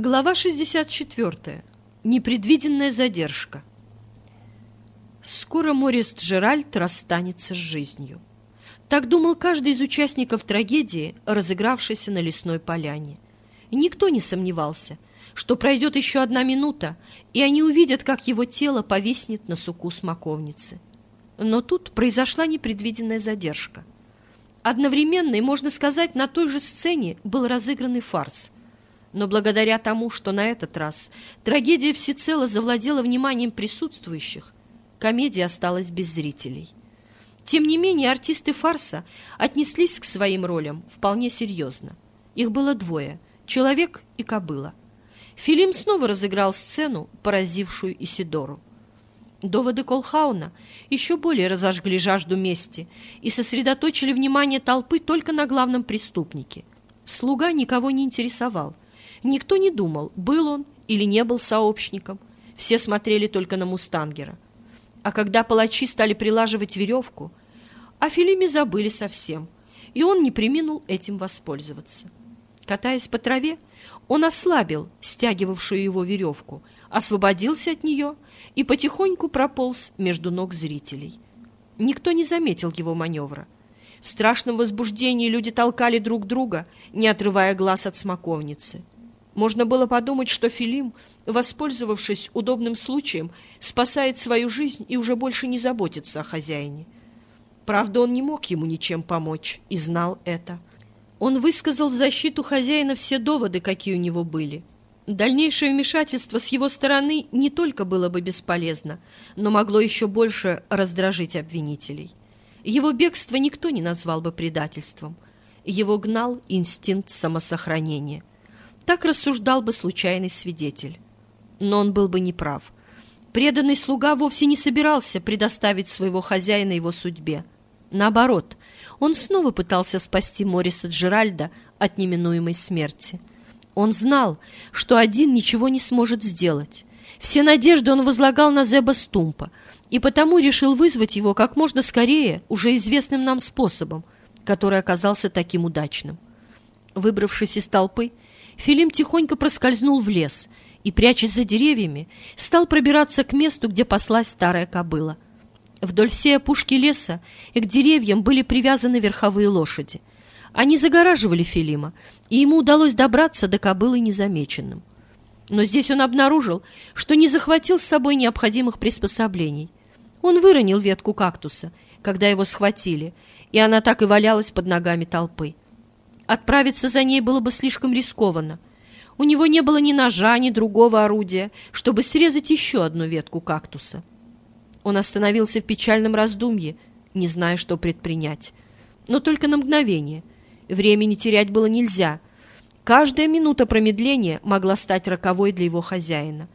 Глава 64. Непредвиденная задержка. Скоро Морис Джеральд расстанется с жизнью. Так думал каждый из участников трагедии, разыгравшейся на лесной поляне. никто не сомневался, что пройдет еще одна минута, и они увидят, как его тело повиснет на суку смоковницы. Но тут произошла непредвиденная задержка. Одновременно, и можно сказать, на той же сцене был разыгранный фарс – но благодаря тому, что на этот раз трагедия всецело завладела вниманием присутствующих, комедия осталась без зрителей. Тем не менее, артисты фарса отнеслись к своим ролям вполне серьезно. Их было двое — человек и кобыла. Филим снова разыграл сцену, поразившую Исидору. Доводы Колхауна еще более разожгли жажду мести и сосредоточили внимание толпы только на главном преступнике. Слуга никого не интересовал — Никто не думал, был он или не был сообщником. Все смотрели только на Мустангера. А когда палачи стали прилаживать веревку, о Филиме забыли совсем, и он не приминул этим воспользоваться. Катаясь по траве, он ослабил стягивавшую его веревку, освободился от нее и потихоньку прополз между ног зрителей. Никто не заметил его маневра. В страшном возбуждении люди толкали друг друга, не отрывая глаз от смоковницы. Можно было подумать, что Филим, воспользовавшись удобным случаем, спасает свою жизнь и уже больше не заботится о хозяине. Правда, он не мог ему ничем помочь и знал это. Он высказал в защиту хозяина все доводы, какие у него были. Дальнейшее вмешательство с его стороны не только было бы бесполезно, но могло еще больше раздражить обвинителей. Его бегство никто не назвал бы предательством. Его гнал инстинкт самосохранения. Так рассуждал бы случайный свидетель. Но он был бы неправ. Преданный слуга вовсе не собирался предоставить своего хозяина его судьбе. Наоборот, он снова пытался спасти Мориса Джеральда от неминуемой смерти. Он знал, что один ничего не сможет сделать. Все надежды он возлагал на Зеба Стумпа, и потому решил вызвать его как можно скорее уже известным нам способом, который оказался таким удачным. Выбравшись из толпы, Филим тихонько проскользнул в лес и, прячась за деревьями, стал пробираться к месту, где паслась старая кобыла. Вдоль всей опушки леса и к деревьям были привязаны верховые лошади. Они загораживали Филима, и ему удалось добраться до кобылы незамеченным. Но здесь он обнаружил, что не захватил с собой необходимых приспособлений. Он выронил ветку кактуса, когда его схватили, и она так и валялась под ногами толпы. Отправиться за ней было бы слишком рискованно. У него не было ни ножа, ни другого орудия, чтобы срезать еще одну ветку кактуса. Он остановился в печальном раздумье, не зная, что предпринять. Но только на мгновение. Времени терять было нельзя. Каждая минута промедления могла стать роковой для его хозяина.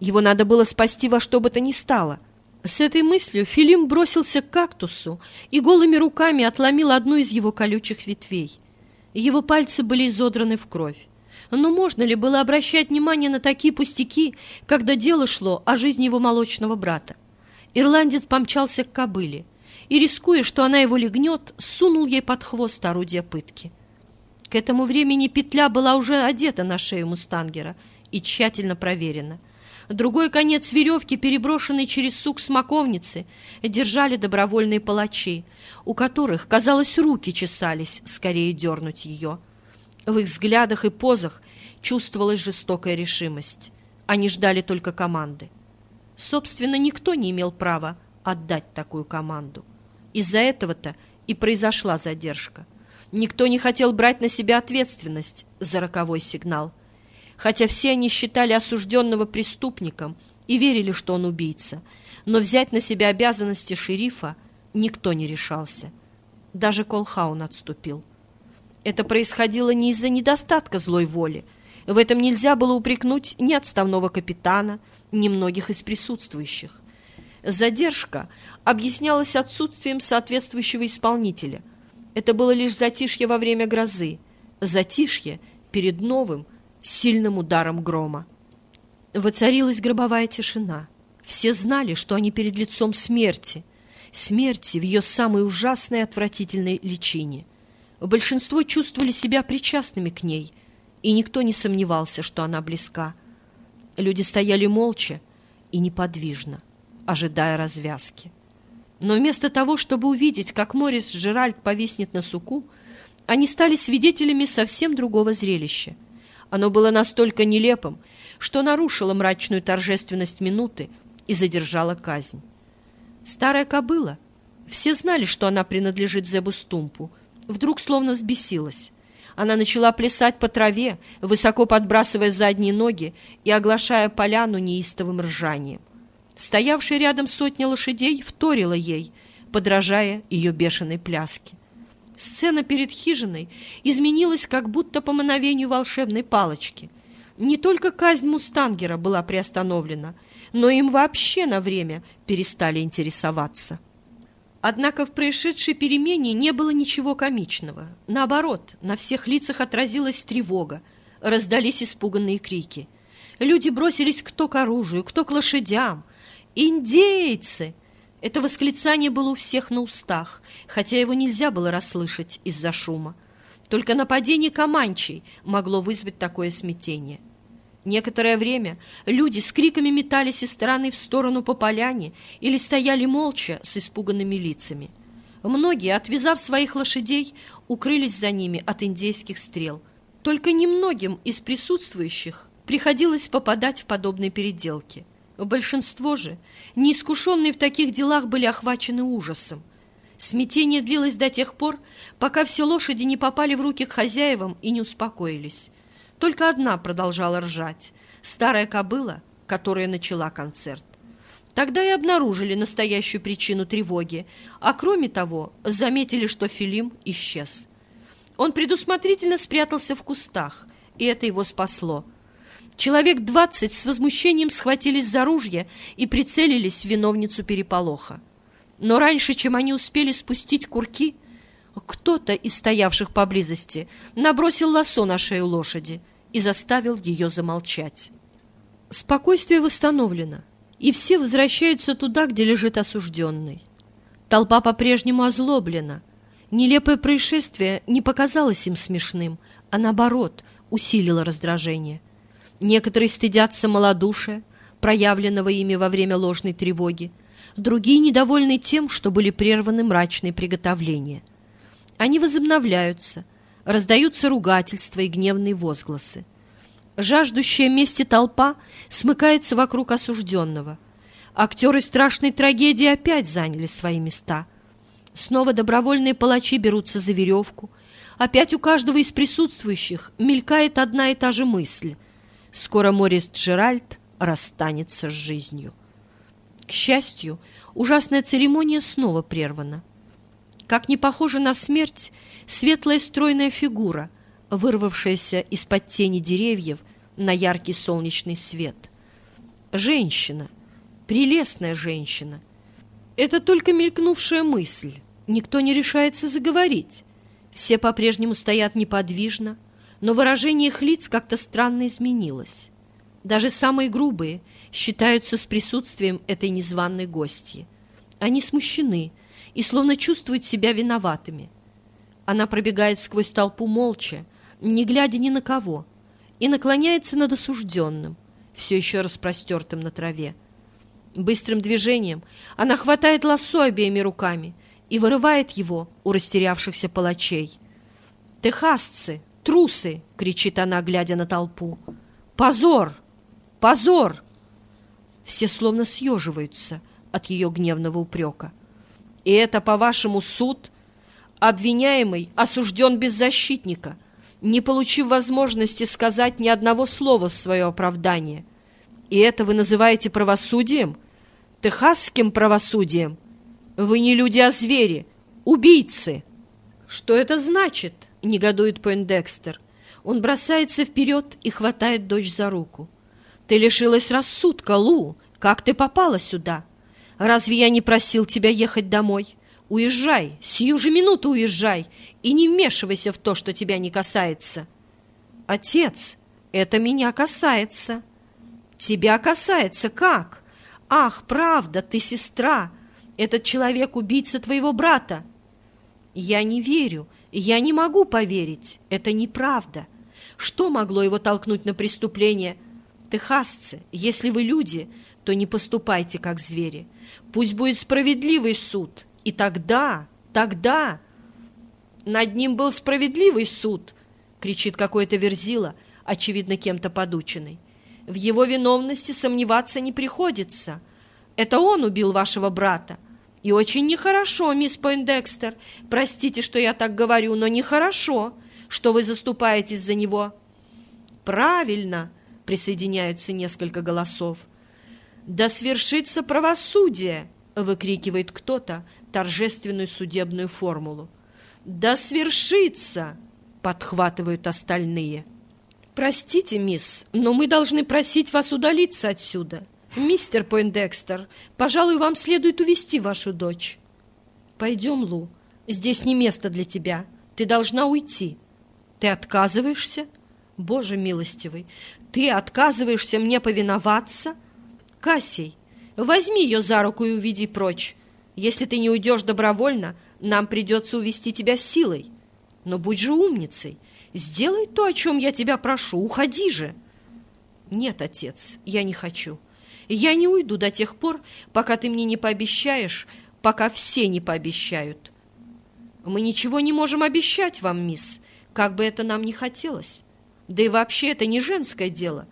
Его надо было спасти во что бы то ни стало. С этой мыслью Филим бросился к кактусу и голыми руками отломил одну из его колючих ветвей — его пальцы были изодраны в кровь. Но можно ли было обращать внимание на такие пустяки, когда дело шло о жизни его молочного брата? Ирландец помчался к кобыле и, рискуя, что она его легнет, сунул ей под хвост орудие пытки. К этому времени петля была уже одета на шею мустангера и тщательно проверена. Другой конец веревки, переброшенный через сук смоковницы, держали добровольные палачи, у которых, казалось, руки чесались скорее дернуть ее. В их взглядах и позах чувствовалась жестокая решимость. Они ждали только команды. Собственно, никто не имел права отдать такую команду. Из-за этого-то и произошла задержка. Никто не хотел брать на себя ответственность за роковой сигнал – хотя все они считали осужденного преступником и верили, что он убийца. Но взять на себя обязанности шерифа никто не решался. Даже Колхаун отступил. Это происходило не из-за недостатка злой воли. В этом нельзя было упрекнуть ни отставного капитана, ни многих из присутствующих. Задержка объяснялась отсутствием соответствующего исполнителя. Это было лишь затишье во время грозы, затишье перед новым, сильным ударом грома. Воцарилась гробовая тишина. Все знали, что они перед лицом смерти. Смерти в ее самой ужасной отвратительной личине. Большинство чувствовали себя причастными к ней. и никто не сомневался, что она близка. Люди стояли молча и неподвижно, ожидая развязки. Но вместо того, чтобы увидеть, как Морис Жеральд повиснет на суку, они стали свидетелями совсем другого зрелища. Оно было настолько нелепым, что нарушило мрачную торжественность минуты и задержало казнь. Старая кобыла, все знали, что она принадлежит Зебу Стумпу, вдруг словно взбесилась. Она начала плясать по траве, высоко подбрасывая задние ноги и оглашая поляну неистовым ржанием. Стоявшая рядом сотня лошадей вторила ей, подражая ее бешеной пляске. Сцена перед хижиной изменилась как будто по мановению волшебной палочки. Не только казнь Мустангера была приостановлена, но им вообще на время перестали интересоваться. Однако в происшедшей перемене не было ничего комичного. Наоборот, на всех лицах отразилась тревога, раздались испуганные крики. Люди бросились кто к оружию, кто к лошадям. «Индейцы!» Это восклицание было у всех на устах, хотя его нельзя было расслышать из-за шума. Только нападение Каманчей могло вызвать такое смятение. Некоторое время люди с криками метались из стороны в сторону по поляне или стояли молча с испуганными лицами. Многие, отвязав своих лошадей, укрылись за ними от индейских стрел. Только немногим из присутствующих приходилось попадать в подобные переделки. Большинство же, неискушенные в таких делах, были охвачены ужасом. Смятение длилось до тех пор, пока все лошади не попали в руки к хозяевам и не успокоились. Только одна продолжала ржать. Старая кобыла, которая начала концерт. Тогда и обнаружили настоящую причину тревоги, а кроме того заметили, что Филим исчез. Он предусмотрительно спрятался в кустах, и это его спасло. Человек двадцать с возмущением схватились за ружья и прицелились в виновницу переполоха. Но раньше, чем они успели спустить курки, кто-то из стоявших поблизости набросил лосо на шею лошади и заставил ее замолчать. Спокойствие восстановлено, и все возвращаются туда, где лежит осужденный. Толпа по-прежнему озлоблена. Нелепое происшествие не показалось им смешным, а наоборот усилило раздражение. Некоторые стыдятся малодушия, проявленного ими во время ложной тревоги, другие недовольны тем, что были прерваны мрачные приготовления. Они возобновляются, раздаются ругательства и гневные возгласы. Жаждущая мести толпа смыкается вокруг осужденного. Актеры страшной трагедии опять заняли свои места. Снова добровольные палачи берутся за веревку. Опять у каждого из присутствующих мелькает одна и та же мысль. Скоро Морис Джеральд расстанется с жизнью. К счастью, ужасная церемония снова прервана. Как не похоже на смерть, светлая стройная фигура, вырвавшаяся из-под тени деревьев на яркий солнечный свет. Женщина, прелестная женщина. Это только мелькнувшая мысль. Никто не решается заговорить. Все по-прежнему стоят неподвижно, но выражение их лиц как-то странно изменилось. Даже самые грубые считаются с присутствием этой незваной гости. Они смущены и словно чувствуют себя виноватыми – она пробегает сквозь толпу молча, не глядя ни на кого, и наклоняется над осужденным, все еще распростертым на траве. Быстрым движением она хватает лассо обеими руками и вырывает его у растерявшихся палачей. «Техасцы! Трусы!» — кричит она, глядя на толпу. «Позор! Позор!» Все словно съеживаются от ее гневного упрека. «И это, по-вашему, суд?» Обвиняемый осужден без защитника, не получив возможности сказать ни одного слова в свое оправдание. И это вы называете правосудием? Техасским правосудием? Вы не люди, а звери, убийцы. Что это значит? Негодует Пойндекстер. Он бросается вперед и хватает дочь за руку. Ты лишилась рассудка, Лу. Как ты попала сюда? Разве я не просил тебя ехать домой? Уезжай, сию же минуту уезжай, и не вмешивайся в то, что тебя не касается. Отец, это меня касается. Тебя касается как? Ах, правда, ты сестра. Этот человек убийца твоего брата. Я не верю, я не могу поверить. Это неправда. Что могло его толкнуть на преступление? Техасцы, если вы люди, то не поступайте как звери. Пусть будет справедливый суд. И тогда, тогда... Над ним был справедливый суд, кричит какой-то верзила, очевидно, кем-то подученный. В его виновности сомневаться не приходится. Это он убил вашего брата. И очень нехорошо, мисс Пойндекстер. Простите, что я так говорю, но нехорошо, что вы заступаетесь за него. Правильно, присоединяются несколько голосов. Да свершится правосудие, выкрикивает кто-то торжественную судебную формулу. Да свершится, подхватывают остальные. Простите, мисс, но мы должны просить вас удалиться отсюда. «Мистер Пойндекстер, пожалуй, вам следует увести вашу дочь». «Пойдем, Лу, здесь не место для тебя. Ты должна уйти». «Ты отказываешься?» «Боже милостивый, ты отказываешься мне повиноваться?» «Кассий, возьми ее за руку и уведи прочь. Если ты не уйдешь добровольно, нам придется увести тебя силой. Но будь же умницей, сделай то, о чем я тебя прошу, уходи же». «Нет, отец, я не хочу». Я не уйду до тех пор, пока ты мне не пообещаешь, пока все не пообещают. Мы ничего не можем обещать вам, мисс, как бы это нам ни хотелось. Да и вообще это не женское дело.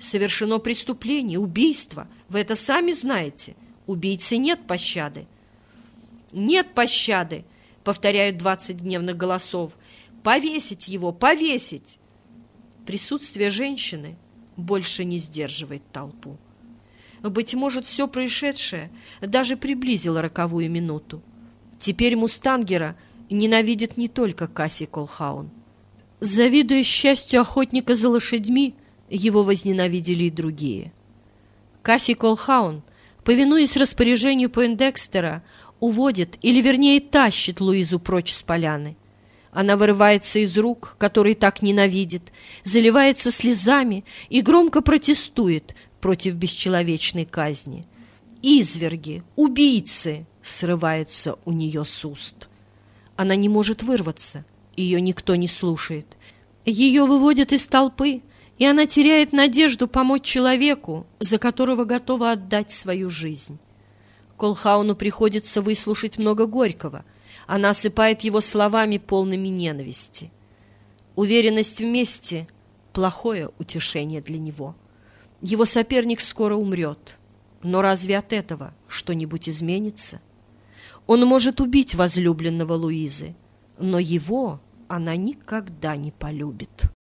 Совершено преступление, убийство. Вы это сами знаете. Убийцы нет пощады. Нет пощады, повторяют двадцать гневных голосов. Повесить его, повесить. Присутствие женщины больше не сдерживает толпу. Быть может, все происшедшее даже приблизило роковую минуту. Теперь Мустангера ненавидит не только Касси Колхаун. Завидуя счастью охотника за лошадьми, его возненавидели и другие. Касси Колхаун, повинуясь распоряжению Пойндекстера, уводит, или вернее тащит Луизу прочь с поляны. Она вырывается из рук, которые так ненавидит, заливается слезами и громко протестует, против бесчеловечной казни. «Изверги! Убийцы!» — срывается у нее с уст. Она не может вырваться, ее никто не слушает. Ее выводят из толпы, и она теряет надежду помочь человеку, за которого готова отдать свою жизнь. Колхауну приходится выслушать много горького. Она осыпает его словами, полными ненависти. Уверенность вместе — плохое утешение для него. Его соперник скоро умрет. Но разве от этого что-нибудь изменится? Он может убить возлюбленного Луизы, но его она никогда не полюбит».